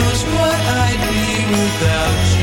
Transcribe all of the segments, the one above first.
knows what I'd be without you.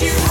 Takes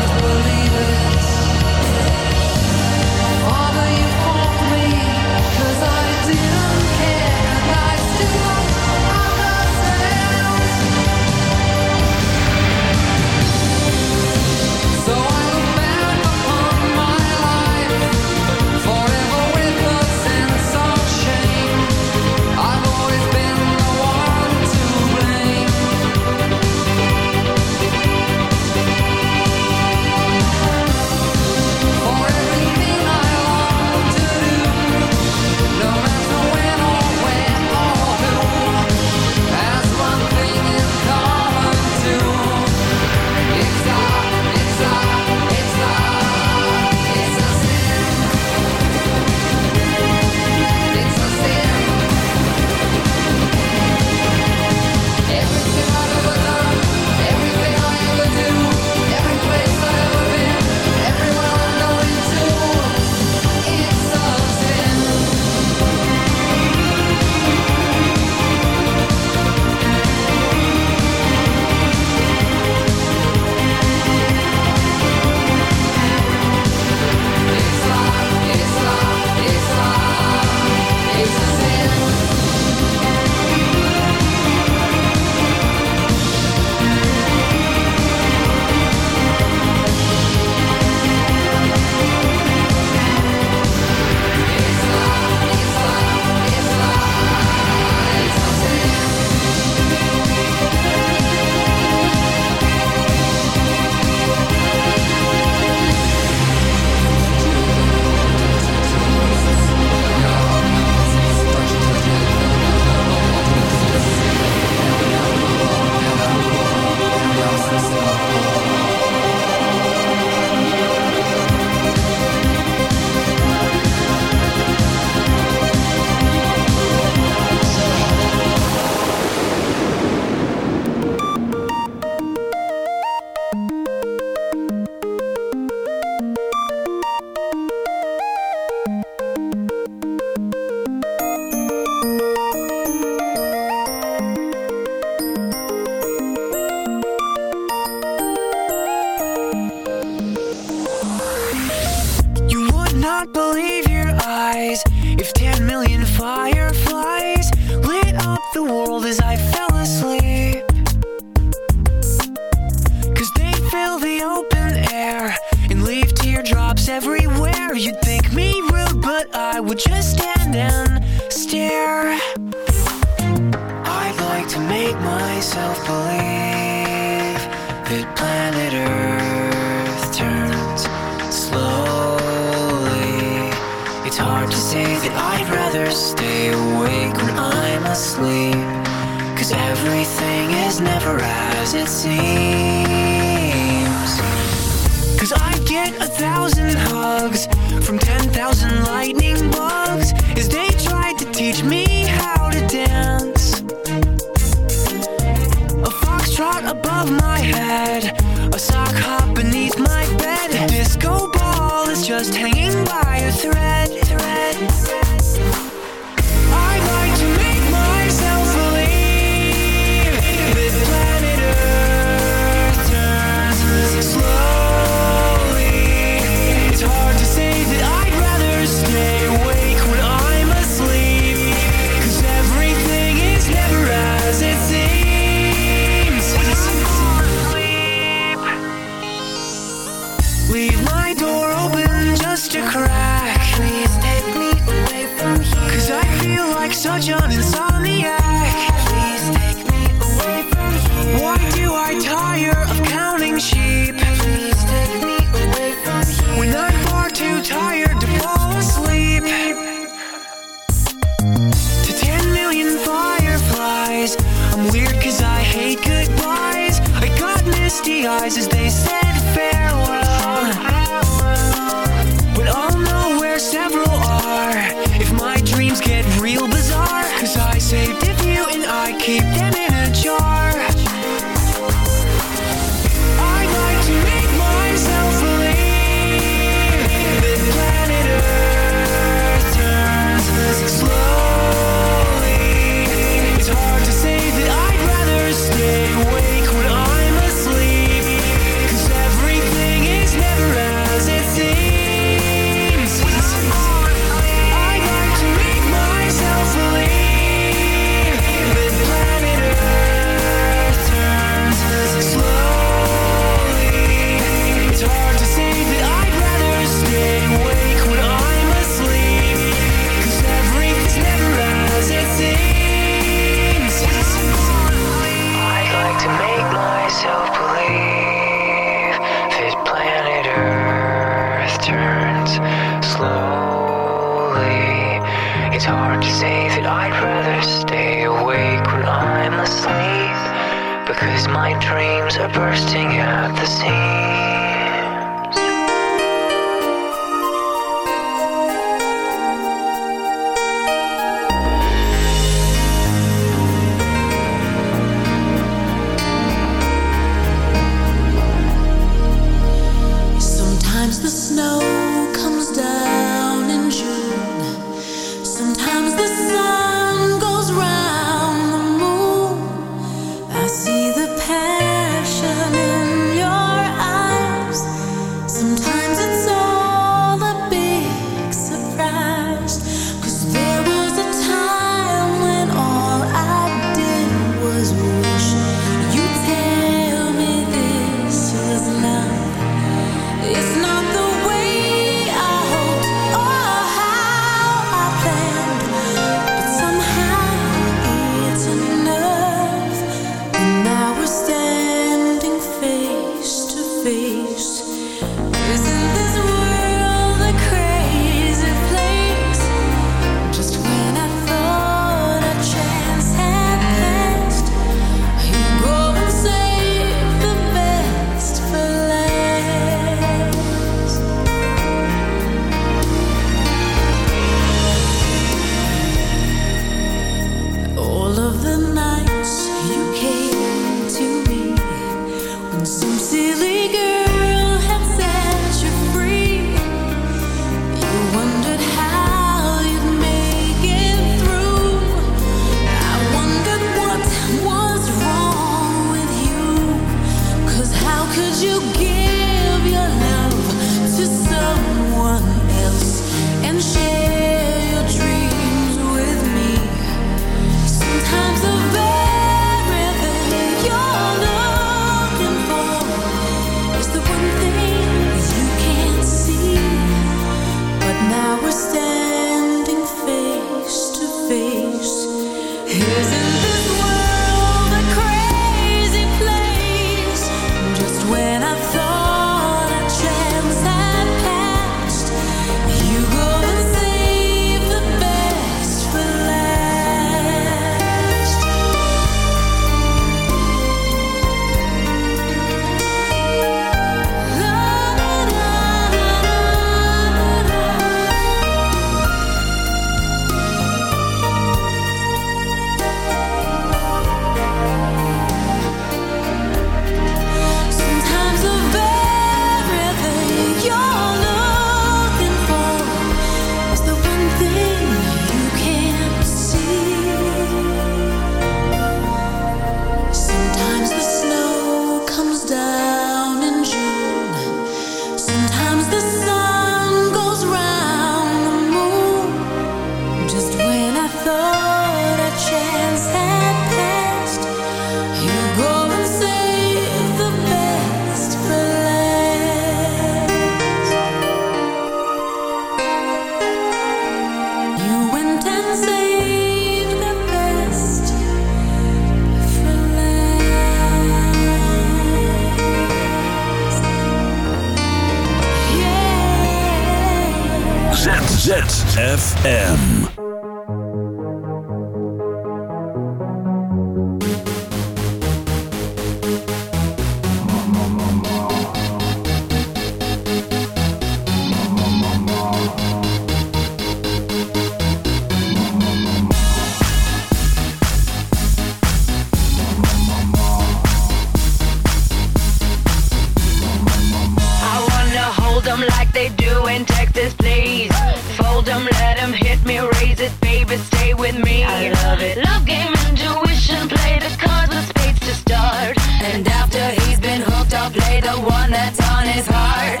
With me. I love it. Love game, intuition, play the cards with spades to start. And after he's been hooked, I'll play the one that's on his heart.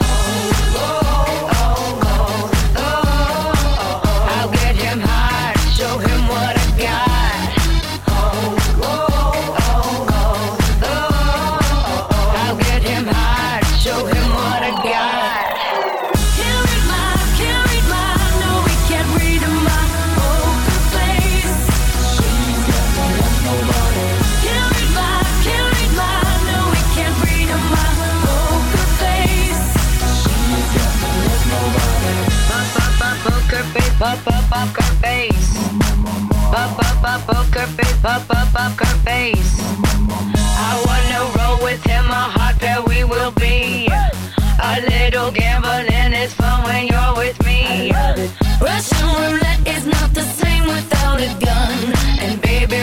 Oh, I'll poker face. Pop, pop, pop, poker face, pop, pop, poker face. I wanna roll with him, a hot pair we will be. A little gambling is fun when you're with me. Russian roulette is not the same without a gun. And baby,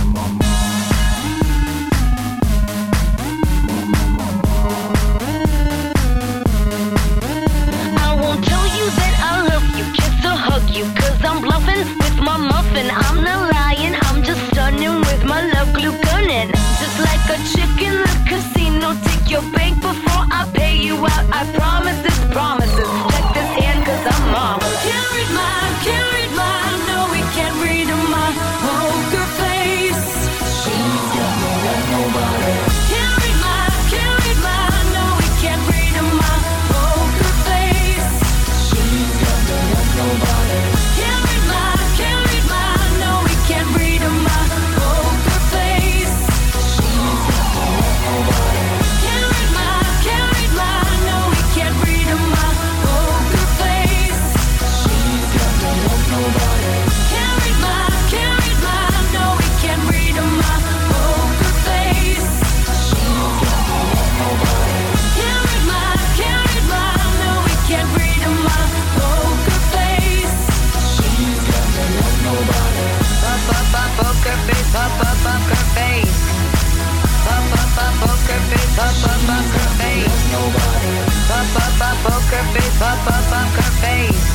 Face, face.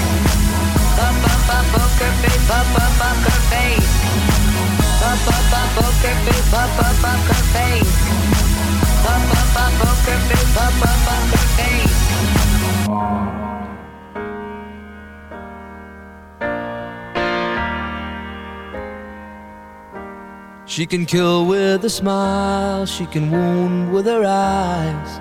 Face, face. Face. She can kill with a smile, she can wound with her eyes,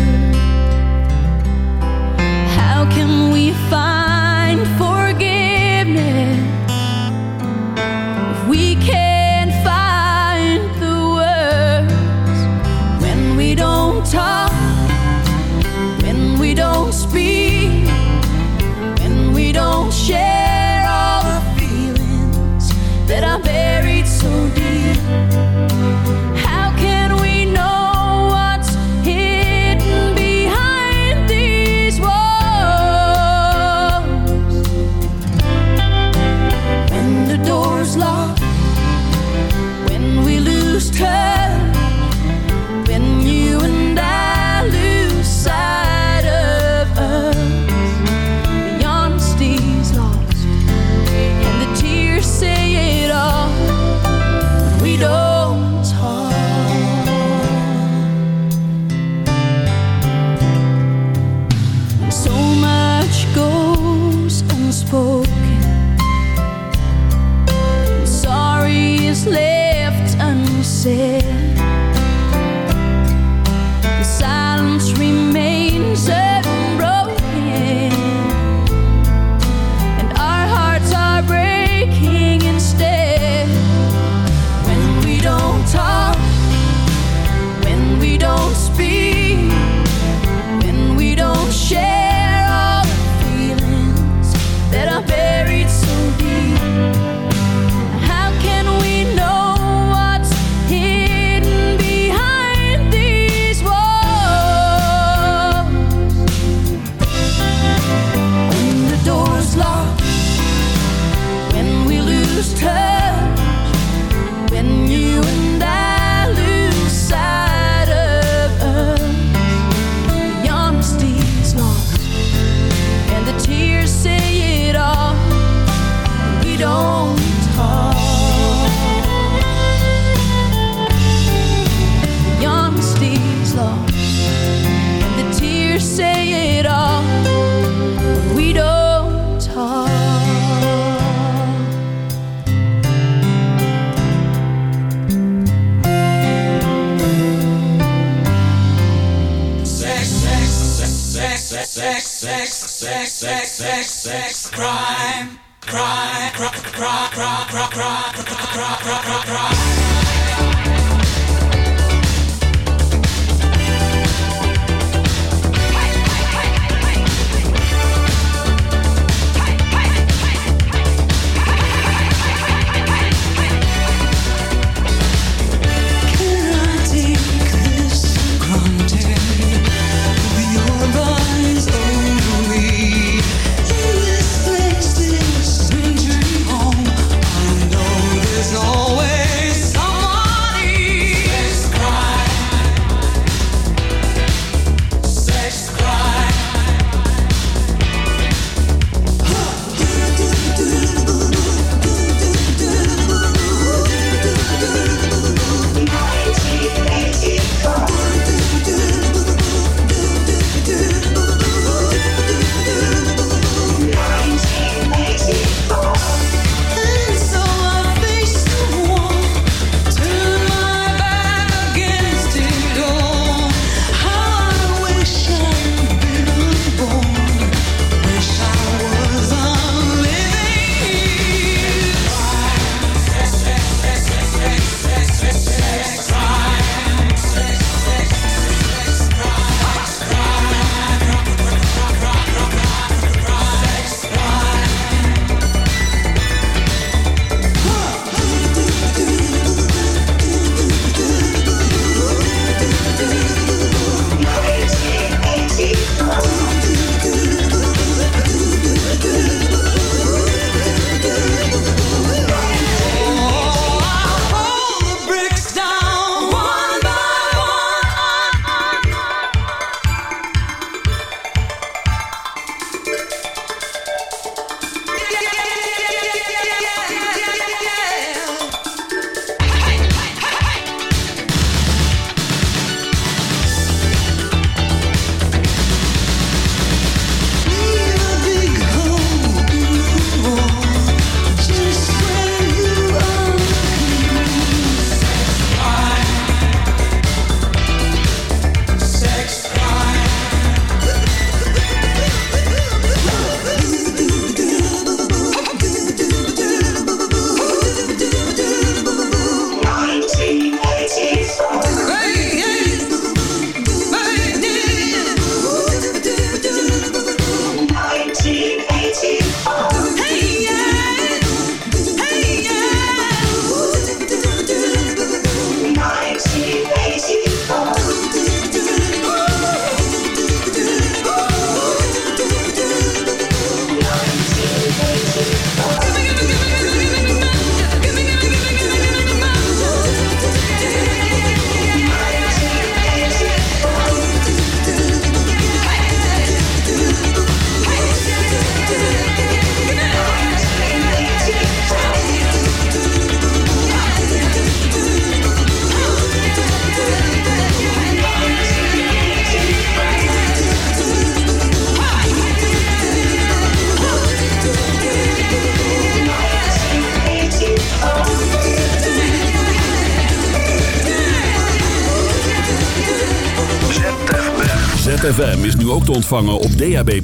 Ontvangen op DAB+.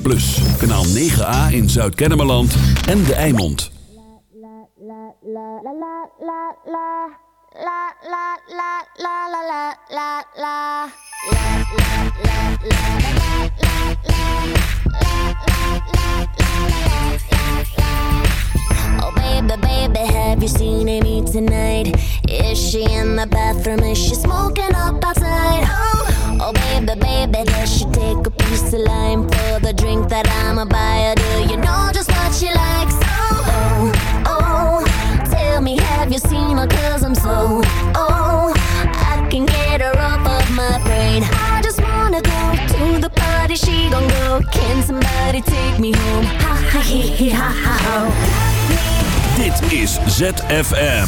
Kanaal 9A in Zuid-Kennemerland en De Eimond. Oh baby, baby, have you seen Amy tonight? Is she in the bathroom? Is she smoking up outside? Oh, oh baby, baby, does she take a piece of lime for the drink that I'ma buy her? Do you know just what she likes? Oh, oh, oh, tell me, have you seen her? Cause I'm so, oh, I can get her off of my brain. I just wanna go to the party, she gon' go. Can somebody take me home? Ha ha ha ha. Dit is ZFM.